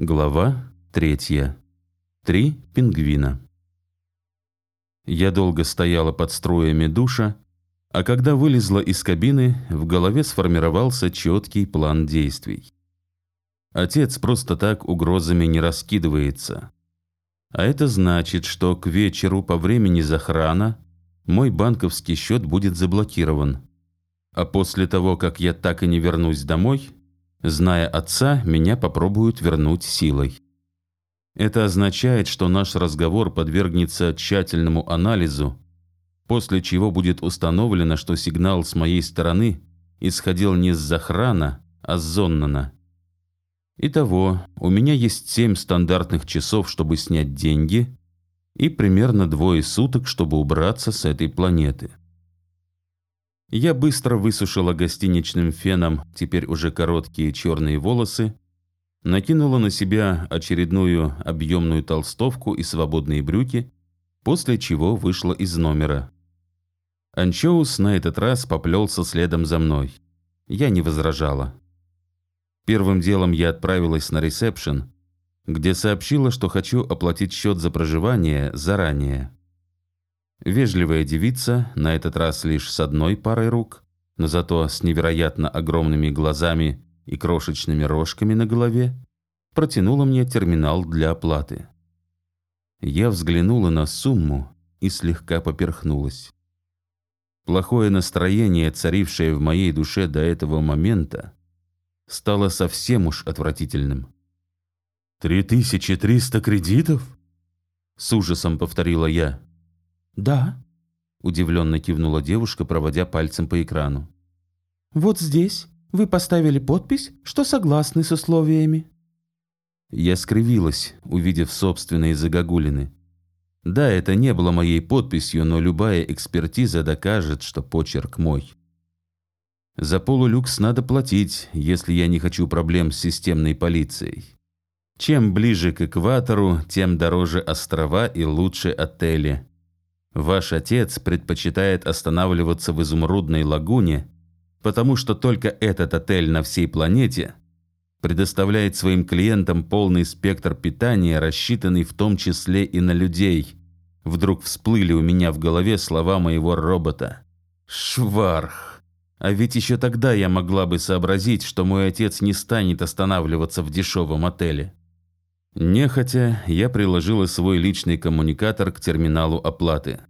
Глава третья. Три пингвина. Я долго стояла под струями душа, а когда вылезла из кабины, в голове сформировался четкий план действий. Отец просто так угрозами не раскидывается. А это значит, что к вечеру по времени захрана мой банковский счет будет заблокирован. А после того, как я так и не вернусь домой, Зная отца, меня попробуют вернуть силой. Это означает, что наш разговор подвергнется тщательному анализу, после чего будет установлено, что сигнал с моей стороны исходил не с захрана, а с зоннана. Итого, у меня есть семь стандартных часов, чтобы снять деньги, и примерно двое суток, чтобы убраться с этой планеты. Я быстро высушила гостиничным феном теперь уже короткие черные волосы, накинула на себя очередную объемную толстовку и свободные брюки, после чего вышла из номера. Анчоус на этот раз поплелся следом за мной. Я не возражала. Первым делом я отправилась на ресепшн, где сообщила, что хочу оплатить счет за проживание заранее. Вежливая девица, на этот раз лишь с одной парой рук, но зато с невероятно огромными глазами и крошечными рожками на голове, протянула мне терминал для оплаты. Я взглянула на сумму и слегка поперхнулась. Плохое настроение, царившее в моей душе до этого момента, стало совсем уж отвратительным. «Три тысячи триста кредитов?» С ужасом повторила я. «Да», – удивленно кивнула девушка, проводя пальцем по экрану. «Вот здесь вы поставили подпись, что согласны с условиями». Я скривилась, увидев собственные загогулины. Да, это не было моей подписью, но любая экспертиза докажет, что почерк мой. За полулюкс надо платить, если я не хочу проблем с системной полицией. Чем ближе к экватору, тем дороже острова и лучше отели. Ваш отец предпочитает останавливаться в изумрудной лагуне, потому что только этот отель на всей планете предоставляет своим клиентам полный спектр питания, рассчитанный в том числе и на людей. Вдруг всплыли у меня в голове слова моего робота. Шварх. А ведь еще тогда я могла бы сообразить, что мой отец не станет останавливаться в дешевом отеле. Нехотя, я приложила свой личный коммуникатор к терминалу оплаты.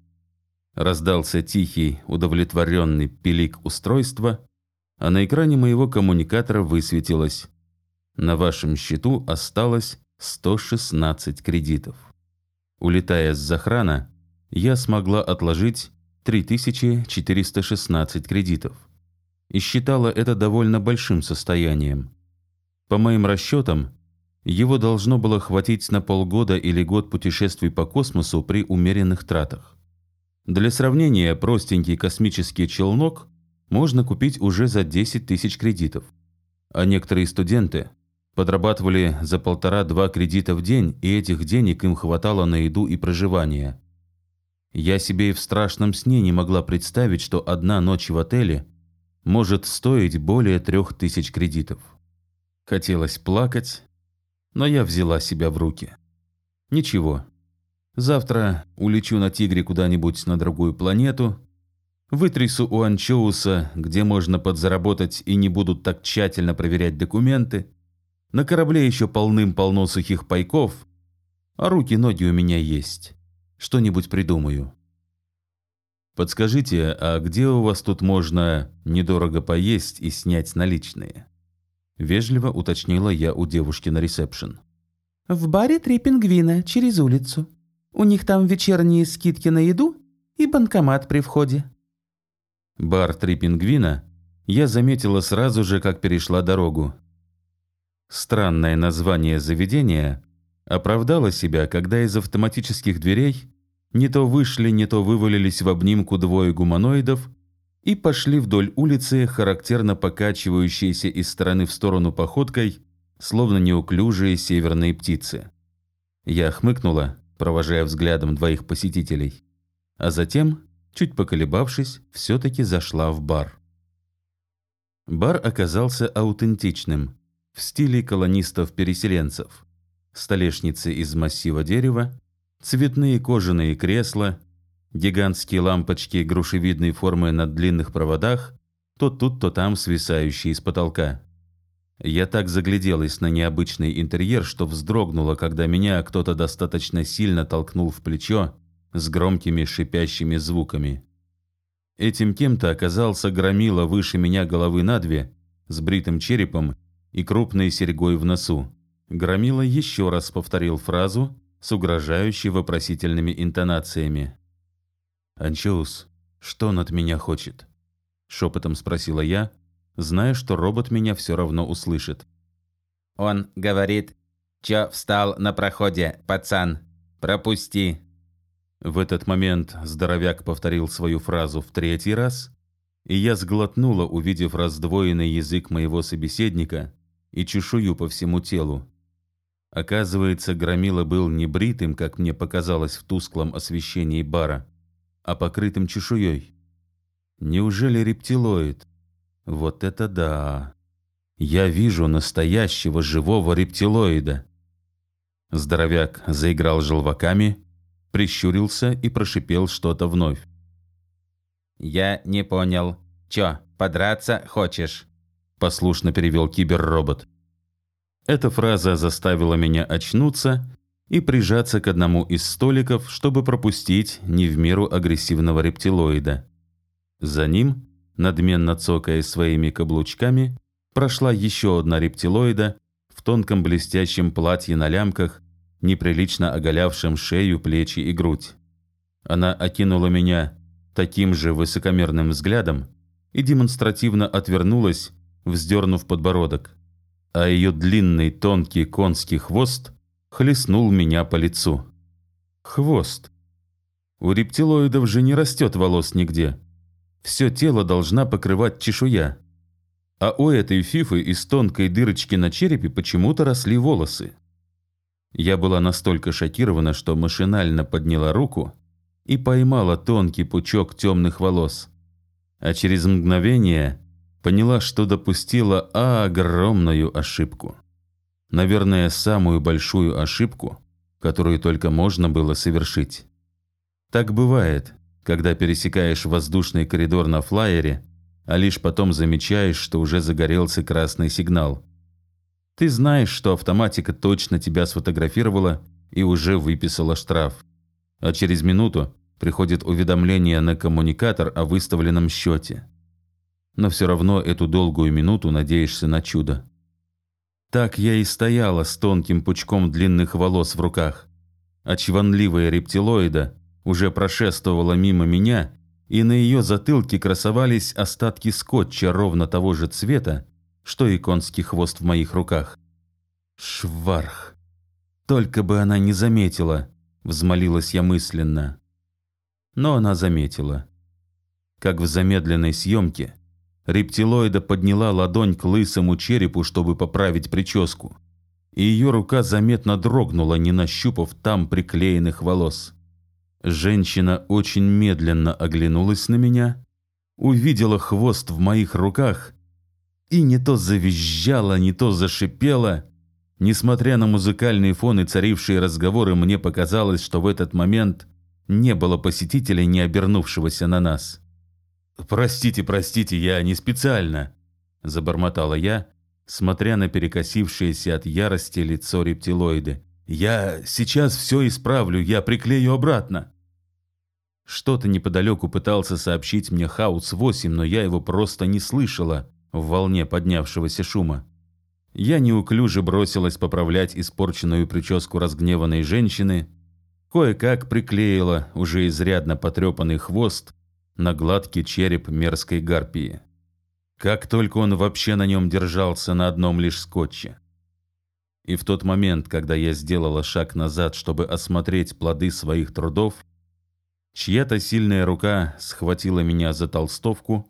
Раздался тихий, удовлетворенный пилик устройства, а на экране моего коммуникатора высветилось «На вашем счету осталось 116 кредитов». Улетая с захрана, я смогла отложить 3416 кредитов и считала это довольно большим состоянием. По моим расчетам, его должно было хватить на полгода или год путешествий по космосу при умеренных тратах. Для сравнения, простенький космический челнок можно купить уже за 10 тысяч кредитов. А некоторые студенты подрабатывали за полтора-два кредита в день, и этих денег им хватало на еду и проживание. Я себе и в страшном сне не могла представить, что одна ночь в отеле может стоить более трех тысяч кредитов. Хотелось плакать, но я взяла себя в руки. Ничего. Завтра улечу на тигре куда-нибудь на другую планету, вытрясу у Анчоуса, где можно подзаработать и не будут так тщательно проверять документы. На корабле еще полным-полно сухих пайков, а руки-ноги у меня есть. Что-нибудь придумаю. Подскажите, а где у вас тут можно недорого поесть и снять наличные? Вежливо уточнила я у девушки на ресепшн. «В баре «Три пингвина» через улицу. У них там вечерние скидки на еду и банкомат при входе». Бар «Три пингвина» я заметила сразу же, как перешла дорогу. Странное название заведения оправдало себя, когда из автоматических дверей не то вышли, не то вывалились в обнимку двое гуманоидов и пошли вдоль улицы, характерно покачивающиеся из стороны в сторону походкой, словно неуклюжие северные птицы. Я хмыкнула, провожая взглядом двоих посетителей, а затем, чуть поколебавшись, все-таки зашла в бар. Бар оказался аутентичным, в стиле колонистов-переселенцев. столешницы из массива дерева, цветные кожаные кресла, гигантские лампочки грушевидной формы на длинных проводах, то тут, то там свисающие с потолка. Я так загляделась на необычный интерьер, что вздрогнула, когда меня кто-то достаточно сильно толкнул в плечо с громкими шипящими звуками. Этим кем-то оказался громила выше меня головы на две, с бритым черепом и крупной серьгой в носу. Громила еще раз повторил фразу с угрожающей вопросительными интонациями. «Анчоус, что он от меня хочет?» Шепотом спросила я, зная, что робот меня все равно услышит. «Он говорит, чё встал на проходе, пацан? Пропусти!» В этот момент здоровяк повторил свою фразу в третий раз, и я сглотнула, увидев раздвоенный язык моего собеседника и чешую по всему телу. Оказывается, Громила был не бритым, как мне показалось в тусклом освещении бара, а покрытым чешуей. Неужели рептилоид? Вот это да! Я вижу настоящего живого рептилоида. Здоровяк заиграл желваками, прищурился и прошипел что-то вновь. «Я не понял. Чё, подраться хочешь?» Послушно перевел киберробот. Эта фраза заставила меня очнуться и прижаться к одному из столиков, чтобы пропустить не в меру агрессивного рептилоида. За ним, надменно цокая своими каблучками, прошла еще одна рептилоида в тонком блестящем платье на лямках, неприлично оголявшем шею, плечи и грудь. Она окинула меня таким же высокомерным взглядом и демонстративно отвернулась, вздернув подбородок а ее длинный тонкий конский хвост хлестнул меня по лицу. Хвост. У рептилоидов же не растет волос нигде. Все тело должна покрывать чешуя. А у этой фифы из тонкой дырочки на черепе почему-то росли волосы. Я была настолько шокирована, что машинально подняла руку и поймала тонкий пучок темных волос. А через мгновение поняла, что допустила огромную ошибку. Наверное, самую большую ошибку, которую только можно было совершить. Так бывает, когда пересекаешь воздушный коридор на флайере, а лишь потом замечаешь, что уже загорелся красный сигнал. Ты знаешь, что автоматика точно тебя сфотографировала и уже выписала штраф. А через минуту приходит уведомление на коммуникатор о выставленном счете но все равно эту долгую минуту надеешься на чудо. Так я и стояла с тонким пучком длинных волос в руках, а чванливая рептилоида уже прошествовала мимо меня, и на ее затылке красовались остатки скотча ровно того же цвета, что и конский хвост в моих руках. Шварх! Только бы она не заметила, взмолилась я мысленно. Но она заметила. Как в замедленной съемке, Рептилоида подняла ладонь к лысому черепу, чтобы поправить прическу. И ее рука заметно дрогнула, не нащупав там приклеенных волос. Женщина очень медленно оглянулась на меня, увидела хвост в моих руках и не то завизжала, не то зашипела. Несмотря на музыкальные фоны, царившие разговоры, мне показалось, что в этот момент не было посетителя, не обернувшегося на нас. «Простите, простите, я не специально», – забормотала я, смотря на перекосившееся от ярости лицо рептилоиды. «Я сейчас все исправлю, я приклею обратно». Что-то неподалеку пытался сообщить мне Хаус-8, но я его просто не слышала в волне поднявшегося шума. Я неуклюже бросилась поправлять испорченную прическу разгневанной женщины, кое-как приклеила уже изрядно потрепанный хвост на гладкий череп мерзкой гарпии. Как только он вообще на нем держался на одном лишь скотче. И в тот момент, когда я сделала шаг назад, чтобы осмотреть плоды своих трудов, чья-то сильная рука схватила меня за толстовку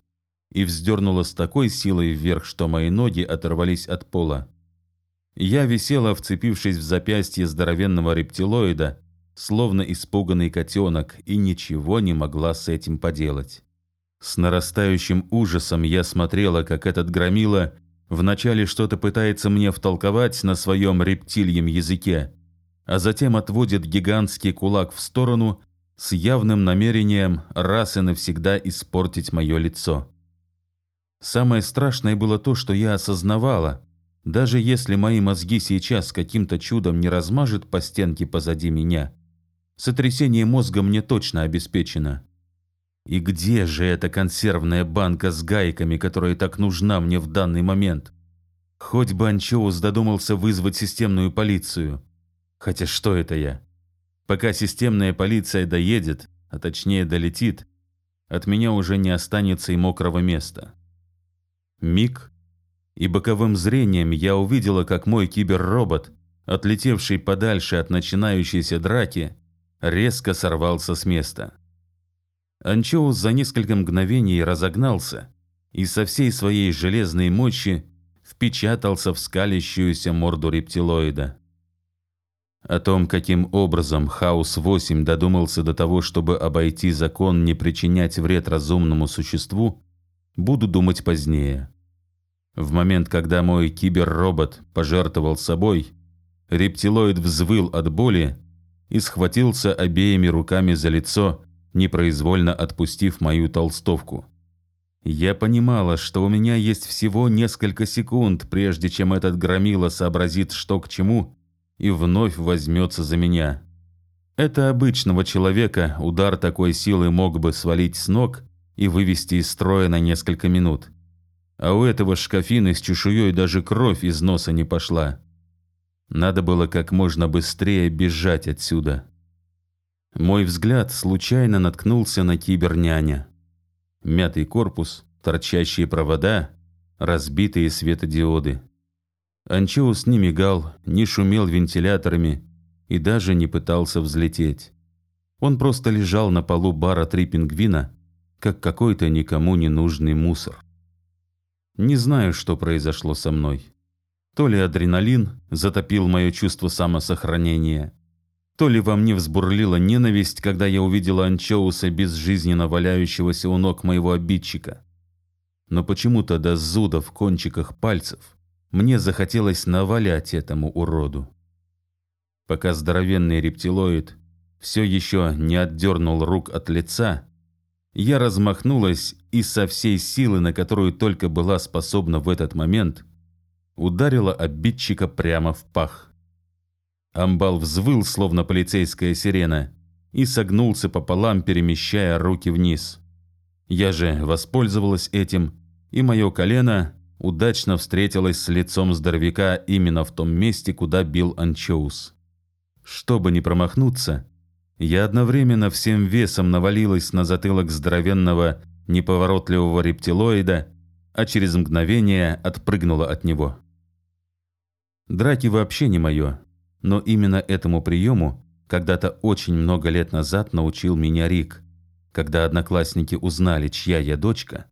и вздернула с такой силой вверх, что мои ноги оторвались от пола. Я висела, вцепившись в запястье здоровенного рептилоида, словно испуганный котенок, и ничего не могла с этим поделать. С нарастающим ужасом я смотрела, как этот громила вначале что-то пытается мне втолковать на своем рептильем языке, а затем отводит гигантский кулак в сторону с явным намерением раз и навсегда испортить мое лицо. Самое страшное было то, что я осознавала, даже если мои мозги сейчас каким-то чудом не размажет по стенке позади меня, сотрясение мозга мне точно обеспечено. И где же эта консервная банка с гайками, которая так нужна мне в данный момент? Хоть бы Анчоус додумался вызвать системную полицию. Хотя что это я? Пока системная полиция доедет, а точнее долетит, от меня уже не останется и мокрого места. Миг, и боковым зрением я увидела, как мой киберробот, отлетевший подальше от начинающейся драки, резко сорвался с места. Анчоус за несколько мгновений разогнался и со всей своей железной мощи впечатался в скалящуюся морду рептилоида. О том, каким образом Хаус-8 додумался до того, чтобы обойти закон не причинять вред разумному существу, буду думать позднее. В момент, когда мой киберробот пожертвовал собой, рептилоид взвыл от боли и схватился обеими руками за лицо, непроизвольно отпустив мою толстовку. Я понимала, что у меня есть всего несколько секунд, прежде чем этот громила сообразит, что к чему, и вновь возьмется за меня. Это обычного человека удар такой силы мог бы свалить с ног и вывести из строя на несколько минут. А у этого шкафины с чешуей даже кровь из носа не пошла. Надо было как можно быстрее бежать отсюда. Мой взгляд случайно наткнулся на киберняня. Мятый корпус, торчащие провода, разбитые светодиоды. Анчоус не мигал, не шумел вентиляторами и даже не пытался взлететь. Он просто лежал на полу бара «Три пингвина», как какой-то никому не нужный мусор. Не знаю, что произошло со мной. То ли адреналин затопил мое чувство самосохранения, то ли во мне взбурлила ненависть, когда я увидела Анчоуса безжизненно валяющегося у ног моего обидчика. Но почему-то до зуда в кончиках пальцев мне захотелось навалять этому уроду. Пока здоровенный рептилоид все еще не отдернул рук от лица, я размахнулась и со всей силы, на которую только была способна в этот момент, ударила обидчика прямо в пах. Амбал взвыл, словно полицейская сирена, и согнулся пополам, перемещая руки вниз. Я же воспользовалась этим, и мое колено удачно встретилось с лицом здоровяка именно в том месте, куда бил анчоус. Чтобы не промахнуться, я одновременно всем весом навалилась на затылок здоровенного, неповоротливого рептилоида, а через мгновение отпрыгнула от него. Драки вообще не мое, но именно этому приему когда-то очень много лет назад научил меня Рик, когда одноклассники узнали, чья я дочка,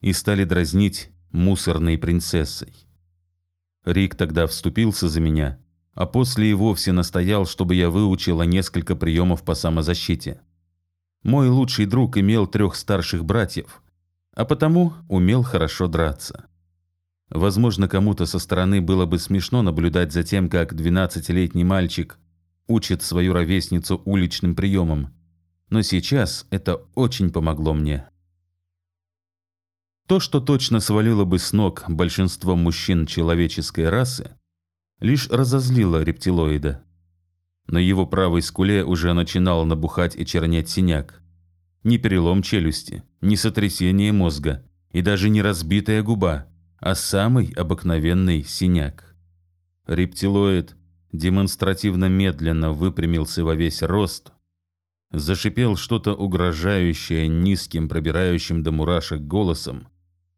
и стали дразнить мусорной принцессой. Рик тогда вступился за меня а после и вовсе настоял, чтобы я выучила несколько приемов по самозащите. Мой лучший друг имел трех старших братьев, а потому умел хорошо драться. Возможно, кому-то со стороны было бы смешно наблюдать за тем, как 12-летний мальчик учит свою ровесницу уличным приемам, но сейчас это очень помогло мне. То, что точно свалило бы с ног большинство мужчин человеческой расы, лишь разозлило рептилоида. На его правой скуле уже начинал набухать и чернеть синяк. Не перелом челюсти, не сотрясение мозга и даже не разбитая губа, а самый обыкновенный синяк. Рептилоид демонстративно медленно выпрямился во весь рост, зашипел что-то угрожающее низким, пробирающим до мурашек голосом,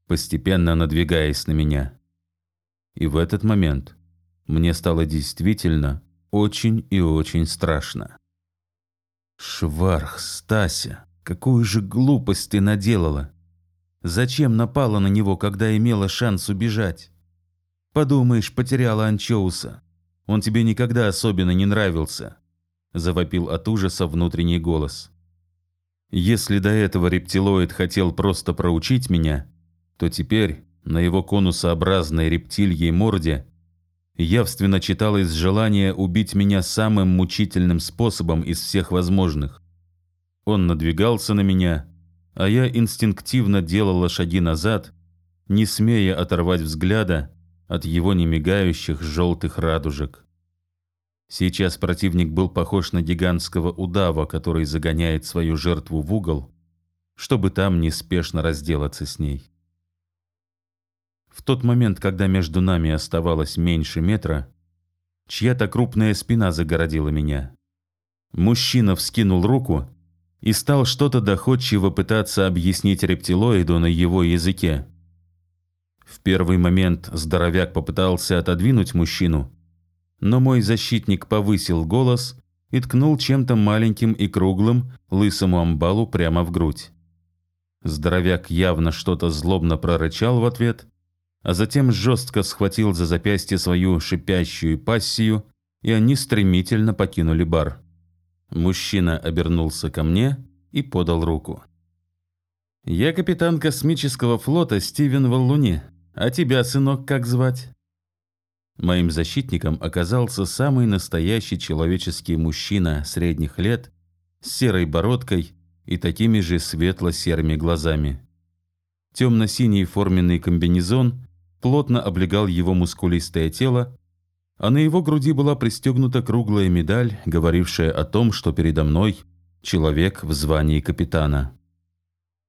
постепенно надвигаясь на меня. И в этот момент мне стало действительно очень и очень страшно. «Шварх, Стася, какую же глупость ты наделала! Зачем напала на него, когда имела шанс убежать? Подумаешь, потеряла анчоуса. Он тебе никогда особенно не нравился», – завопил от ужаса внутренний голос. Если до этого рептилоид хотел просто проучить меня, то теперь на его конусообразной рептильей морде – явственно читалось желание убить меня самым мучительным способом из всех возможных. Он надвигался на меня, а я инстинктивно делала шаги назад, не смея оторвать взгляда от его немигающих желтых радужек. Сейчас противник был похож на гигантского удава, который загоняет свою жертву в угол, чтобы там неспешно разделаться с ней. В тот момент, когда между нами оставалось меньше метра, чья-то крупная спина загородила меня. Мужчина вскинул руку и стал что-то доходчиво пытаться объяснить рептилоиду на его языке. В первый момент здоровяк попытался отодвинуть мужчину, но мой защитник повысил голос и ткнул чем-то маленьким и круглым лысому амбалу прямо в грудь. Здоровяк явно что-то злобно прорычал в ответ, а затем жестко схватил за запястье свою шипящую пассию, и они стремительно покинули бар. Мужчина обернулся ко мне и подал руку. «Я капитан космического флота Стивен Валлуни. А тебя, сынок, как звать?» Моим защитником оказался самый настоящий человеческий мужчина средних лет с серой бородкой и такими же светло-серыми глазами. Темно-синий форменный комбинезон плотно облегал его мускулистое тело, а на его груди была пристегнута круглая медаль, говорившая о том, что передо мной человек в звании капитана.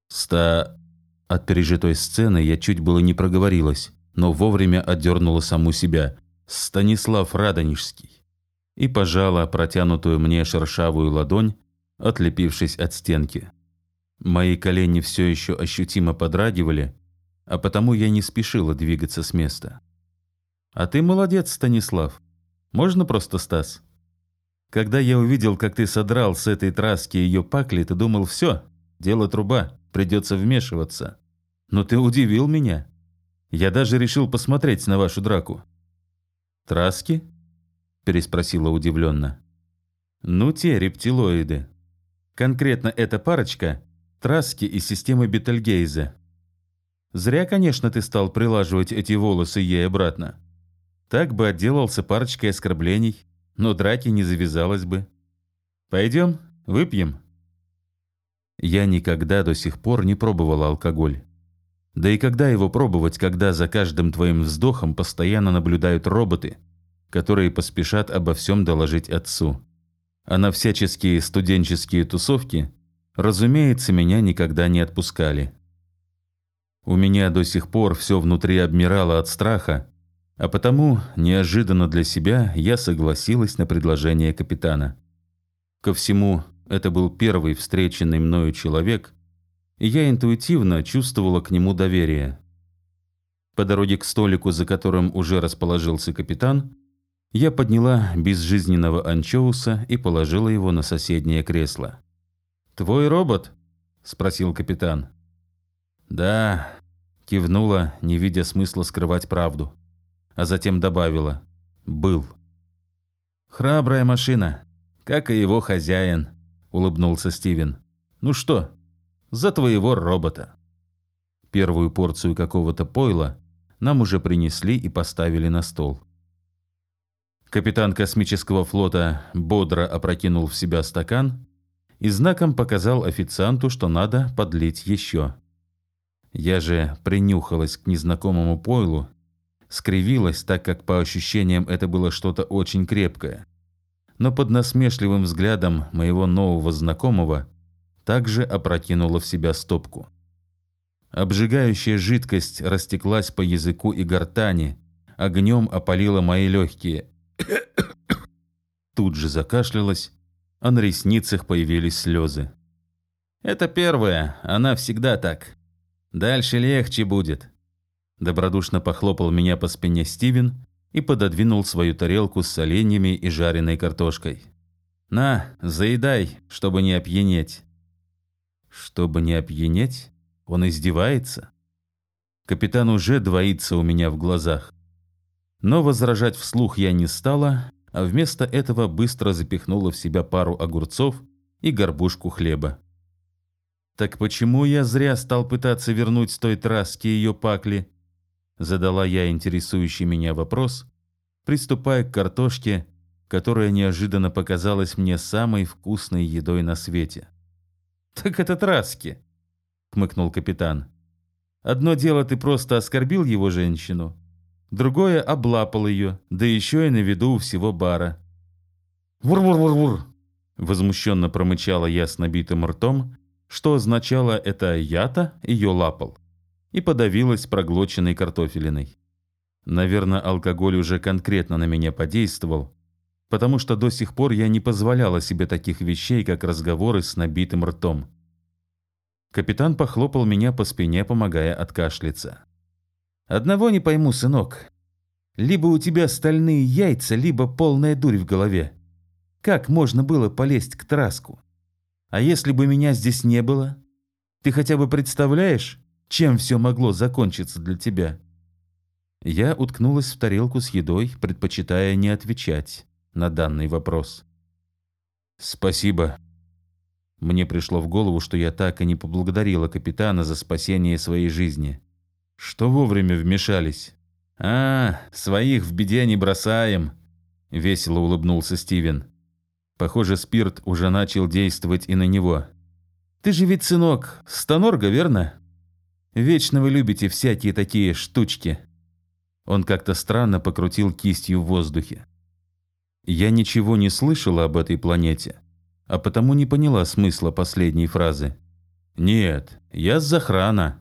Ста... От пережитой сцены я чуть было не проговорилась, но вовремя отдернула саму себя. Станислав Радонежский. И пожала протянутую мне шершавую ладонь, отлепившись от стенки. Мои колени все еще ощутимо подрагивали, а потому я не спешила двигаться с места. «А ты молодец, Станислав. Можно просто Стас?» Когда я увидел, как ты содрал с этой траски ее пакли, ты думал, все, дело труба, придется вмешиваться. Но ты удивил меня. Я даже решил посмотреть на вашу драку. «Траски?» – переспросила удивленно. «Ну, те рептилоиды. Конкретно эта парочка – траски из системы Бетельгейзе. Зря, конечно, ты стал прилаживать эти волосы ей обратно. Так бы отделался парочкой оскорблений, но драки не завязалось бы. Пойдем, выпьем. Я никогда до сих пор не пробовал алкоголь. Да и когда его пробовать, когда за каждым твоим вздохом постоянно наблюдают роботы, которые поспешат обо всем доложить отцу. А на всяческие студенческие тусовки, разумеется, меня никогда не отпускали. У меня до сих пор все внутри обмирало от страха, а потому, неожиданно для себя, я согласилась на предложение капитана. Ко всему, это был первый встреченный мною человек, и я интуитивно чувствовала к нему доверие. По дороге к столику, за которым уже расположился капитан, я подняла безжизненного анчоуса и положила его на соседнее кресло. «Твой робот?» – спросил капитан. «Да», – кивнула, не видя смысла скрывать правду. А затем добавила «был». «Храбрая машина, как и его хозяин», – улыбнулся Стивен. «Ну что, за твоего робота». Первую порцию какого-то пойла нам уже принесли и поставили на стол. Капитан космического флота бодро опрокинул в себя стакан и знаком показал официанту, что надо подлить еще. Я же принюхалась к незнакомому пойлу, скривилась, так как по ощущениям это было что-то очень крепкое. Но под насмешливым взглядом моего нового знакомого также опрокинула в себя стопку. Обжигающая жидкость растеклась по языку и гортани, огнем опалила мои легкие. Тут же закашлялась, а на ресницах появились слезы. «Это первое, она всегда так», Дальше легче будет. Добродушно похлопал меня по спине Стивен и пододвинул свою тарелку с соленьями и жареной картошкой. «На, заедай, чтобы не опьянеть». «Чтобы не опьянеть? Он издевается?» Капитан уже двоится у меня в глазах. Но возражать вслух я не стала, а вместо этого быстро запихнула в себя пару огурцов и горбушку хлеба. «Так почему я зря стал пытаться вернуть с той траски ее пакли?» Задала я интересующий меня вопрос, приступая к картошке, которая неожиданно показалась мне самой вкусной едой на свете. «Так это траски», — хмыкнул капитан. «Одно дело, ты просто оскорбил его женщину, другое — облапал ее, да еще и на виду у всего бара». «Вур-вур-вур-вур!» — возмущенно промычала я с набитым ртом, что означало это «я-то ее лапал», и подавилась проглоченной картофелиной. Наверное, алкоголь уже конкретно на меня подействовал, потому что до сих пор я не позволяла себе таких вещей, как разговоры с набитым ртом. Капитан похлопал меня по спине, помогая откашляться. «Одного не пойму, сынок. Либо у тебя стальные яйца, либо полная дурь в голове. Как можно было полезть к траску? А если бы меня здесь не было? Ты хотя бы представляешь, чем все могло закончиться для тебя?» Я уткнулась в тарелку с едой, предпочитая не отвечать на данный вопрос. «Спасибо». Мне пришло в голову, что я так и не поблагодарила капитана за спасение своей жизни. Что вовремя вмешались. «А, своих в беде не бросаем», — весело улыбнулся Стивен. Похоже, спирт уже начал действовать и на него. «Ты же ведь сынок Станорга, верно? Вечно вы любите всякие такие штучки». Он как-то странно покрутил кистью в воздухе. Я ничего не слышала об этой планете, а потому не поняла смысла последней фразы. «Нет, я с Захрана».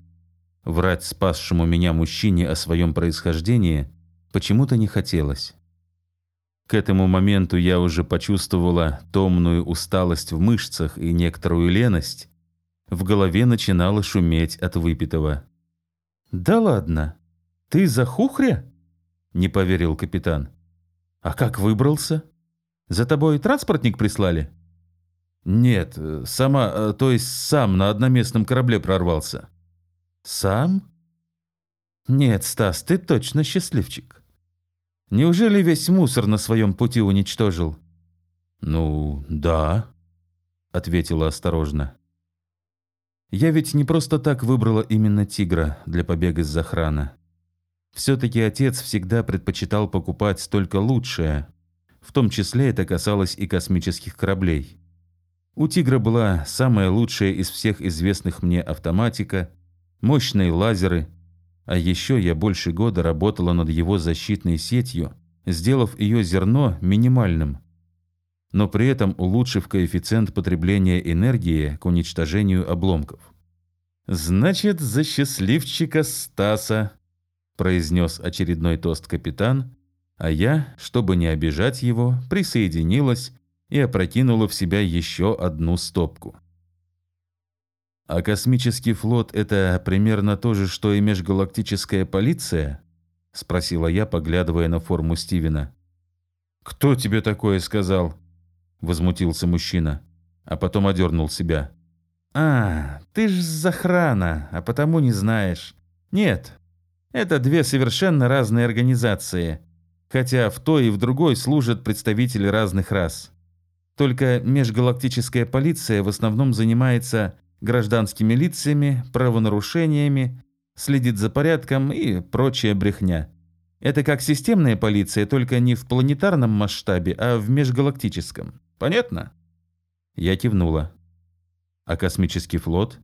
Врать спасшему меня мужчине о своем происхождении почему-то не хотелось. К этому моменту я уже почувствовала томную усталость в мышцах и некоторую леность. В голове начинало шуметь от выпитого. «Да ладно? Ты за хухря?» — не поверил капитан. «А как выбрался? За тобой транспортник прислали?» «Нет, сама, э, то есть сам на одноместном корабле прорвался». «Сам?» «Нет, Стас, ты точно счастливчик. Неужели весь мусор на своем пути уничтожил?» «Ну, да», — ответила осторожно. «Я ведь не просто так выбрала именно тигра для побега из захрана. Все-таки отец всегда предпочитал покупать только лучшее. В том числе это касалось и космических кораблей. У «Тигра» была самая лучшая из всех известных мне автоматика, мощные лазеры, а еще я больше года работала над его защитной сетью, сделав ее зерно минимальным, но при этом улучшив коэффициент потребления энергии к уничтожению обломков. «Значит, за счастливчика Стаса!» произнес очередной тост капитан, а я, чтобы не обижать его, присоединилась и опрокинула в себя еще одну стопку. «А космический флот — это примерно то же, что и межгалактическая полиция?» — спросила я, поглядывая на форму Стивена. «Кто тебе такое сказал?» — возмутился мужчина, а потом одернул себя. «А, ты ж с охрана, а потому не знаешь. Нет, это две совершенно разные организации, хотя в той и в другой служат представители разных рас. Только межгалактическая полиция в основном занимается гражданскими лицами, правонарушениями, следит за порядком и прочая брехня. Это как системная полиция, только не в планетарном масштабе, а в межгалактическом. Понятно? Я кивнула. А космический флот?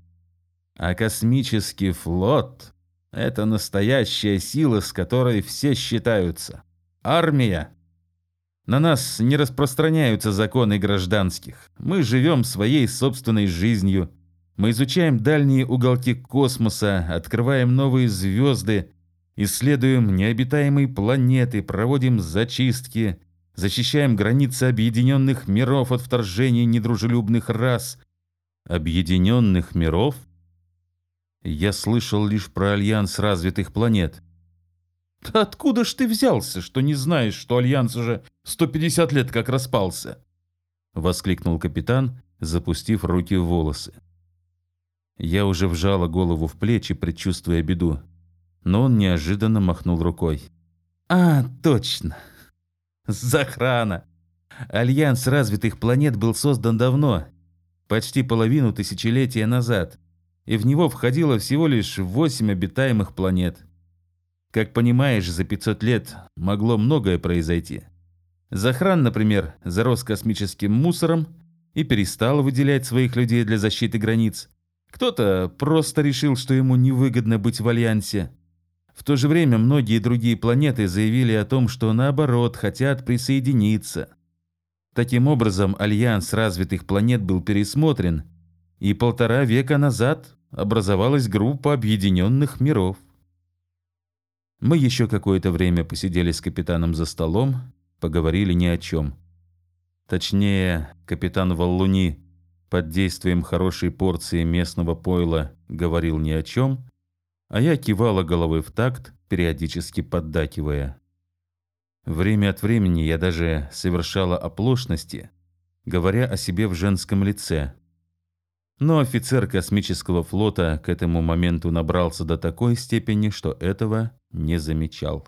А космический флот это настоящая сила, с которой все считаются. Армия. На нас не распространяются законы гражданских. Мы живем своей собственной жизнью. Мы изучаем дальние уголки космоса, открываем новые звезды, исследуем необитаемые планеты, проводим зачистки, защищаем границы объединенных миров от вторжений недружелюбных рас. Объединенных миров? Я слышал лишь про альянс развитых планет. Да откуда ж ты взялся, что не знаешь, что альянс уже 150 лет как распался? Воскликнул капитан, запустив руки в волосы. Я уже вжала голову в плечи, предчувствуя беду, но он неожиданно махнул рукой. «А, точно! Захрана! Альянс развитых планет был создан давно, почти половину тысячелетия назад и в него входило всего лишь восемь обитаемых планет. Как понимаешь, за 500 лет могло многое произойти. Захран, например, зарос космическим мусором и перестал выделять своих людей для защиты границ. Кто-то просто решил, что ему невыгодно быть в Альянсе. В то же время многие другие планеты заявили о том, что наоборот хотят присоединиться. Таким образом, Альянс развитых планет был пересмотрен, и полтора века назад образовалась группа объединенных миров. Мы еще какое-то время посидели с капитаном за столом, поговорили ни о чем. Точнее, капитан Валлуни под действием хорошей порции местного пойла говорил ни о чем, а я кивала головой в такт, периодически поддакивая. Время от времени я даже совершала оплошности, говоря о себе в женском лице. Но офицер космического флота к этому моменту набрался до такой степени, что этого не замечал.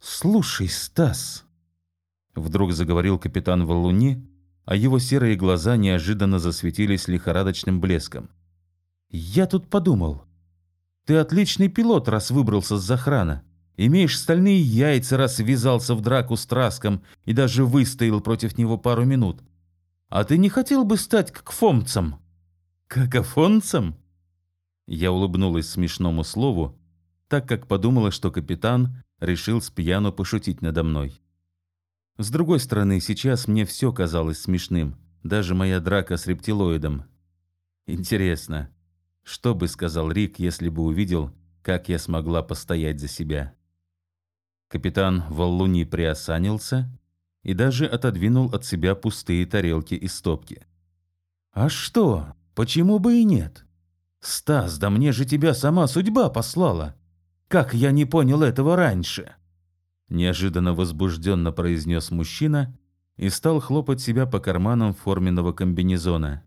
«Слушай, Стас!» Вдруг заговорил капитан Валуни, а его серые глаза неожиданно засветились лихорадочным блеском. «Я тут подумал. Ты отличный пилот, раз выбрался с захрана. Имеешь стальные яйца, раз ввязался в драку с Траском и даже выстоял против него пару минут. А ты не хотел бы стать кфомцем?» «Какофонцем?» Я улыбнулась смешному слову, так как подумала, что капитан решил с пьяну пошутить надо мной. С другой стороны, сейчас мне все казалось смешным, даже моя драка с рептилоидом. Интересно, что бы сказал Рик, если бы увидел, как я смогла постоять за себя? Капитан Валлуни приосанился и даже отодвинул от себя пустые тарелки и стопки. «А что? Почему бы и нет? Стас, да мне же тебя сама судьба послала. Как я не понял этого раньше?» Неожиданно возбужденно произнес мужчина и стал хлопать себя по карманам форменного комбинезона.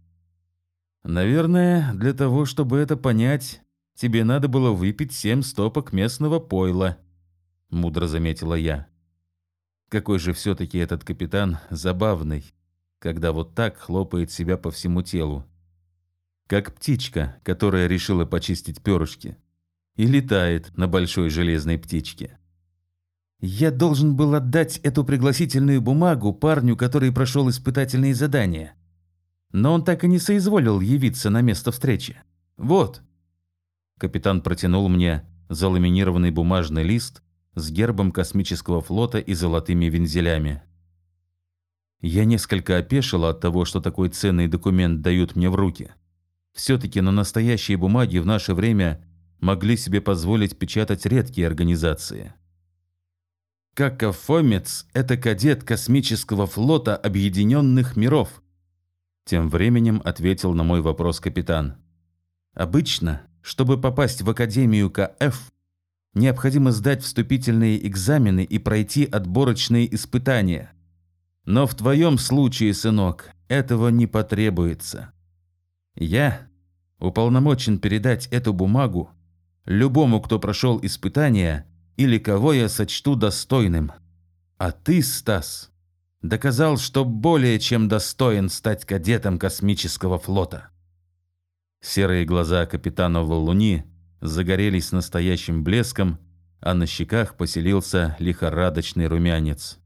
«Наверное, для того, чтобы это понять, тебе надо было выпить семь стопок местного пойла», — мудро заметила я. Какой же все-таки этот капитан забавный, когда вот так хлопает себя по всему телу. Как птичка, которая решила почистить перышки, и летает на большой железной птичке. Я должен был отдать эту пригласительную бумагу парню, который прошел испытательные задания. Но он так и не соизволил явиться на место встречи. Вот. Капитан протянул мне заламинированный бумажный лист с гербом космического флота и золотыми вензелями. Я несколько опешила от того, что такой ценный документ дают мне в руки. Все-таки на настоящие бумаги в наше время могли себе позволить печатать редкие организации. Какофомец – это кадет космического флота Объединенных миров. Тем временем ответил на мой вопрос капитан. Обычно, чтобы попасть в Академию КФ, необходимо сдать вступительные экзамены и пройти отборочные испытания. Но в твоем случае, сынок, этого не потребуется. Я уполномочен передать эту бумагу любому, кто прошел испытания или кого я сочту достойным. А ты, Стас, доказал, что более чем достоин стать кадетом космического флота. Серые глаза капитана Валуни загорелись настоящим блеском, а на щеках поселился лихорадочный румянец.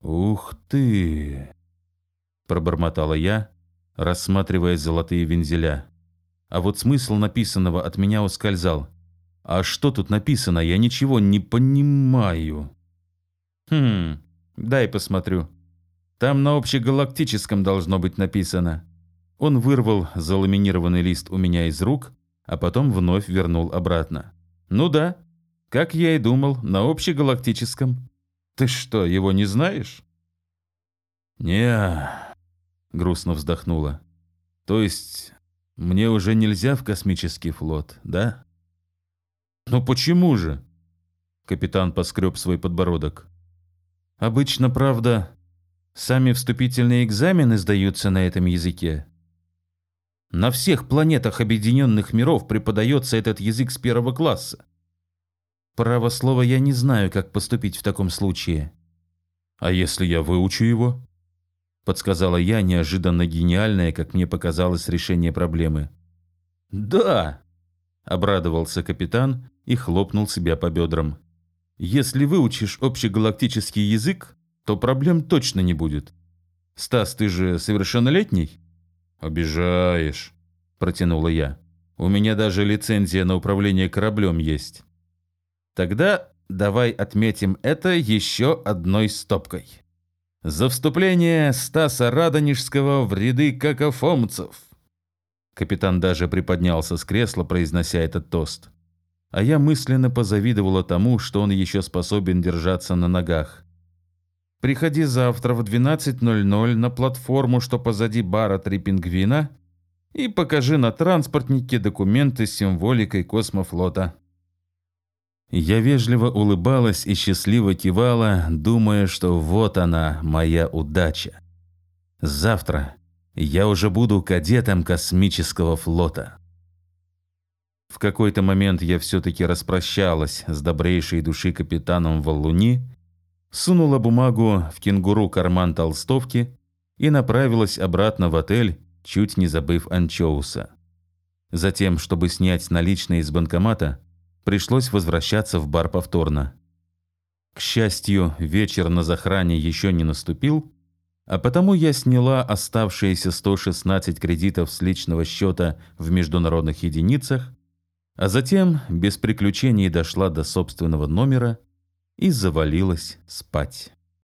«Ух ты!» – пробормотала я, рассматривая золотые вензеля. А вот смысл написанного от меня ускользал – а что тут написано? Я ничего не понимаю. Хм, дай посмотрю. Там на общегалактическом должно быть написано. Он вырвал заламинированный лист у меня из рук, а потом вновь вернул обратно. Ну да, как я и думал, на общегалактическом. Ты что, его не знаешь? не грустно вздохнула. То есть, мне уже нельзя в космический флот, да? «Но почему же?» Капитан поскреб свой подбородок. «Обычно, правда, сами вступительные экзамены сдаются на этом языке. На всех планетах объединенных миров преподается этот язык с первого класса. Право слово, я не знаю, как поступить в таком случае. А если я выучу его?» Подсказала я неожиданно гениальное, как мне показалось, решение проблемы. «Да!» – обрадовался капитан и хлопнул себя по бедрам. «Если выучишь общегалактический язык, то проблем точно не будет. Стас, ты же совершеннолетний?» «Обижаешь», — протянула я. «У меня даже лицензия на управление кораблем есть». «Тогда давай отметим это еще одной стопкой». За вступление Стаса Радонежского в ряды какофомцев. Капитан даже приподнялся с кресла, произнося этот тост. А я мысленно позавидовала тому, что он еще способен держаться на ногах. «Приходи завтра в 12.00 на платформу, что позади бара «Три пингвина», и покажи на транспортнике документы с символикой космофлота». Я вежливо улыбалась и счастливо кивала, думая, что вот она, моя удача. Завтра я уже буду кадетом космического флота. В какой-то момент я все-таки распрощалась с добрейшей души капитаном Валуни, сунула бумагу в кенгуру карман толстовки и направилась обратно в отель, чуть не забыв анчоуса. Затем, чтобы снять наличные из банкомата, пришлось возвращаться в бар повторно. К счастью, вечер на захране еще не наступил, а потому я сняла оставшиеся 116 кредитов с личного счета в международных единицах, а затем без приключений дошла до собственного номера и завалилась спать.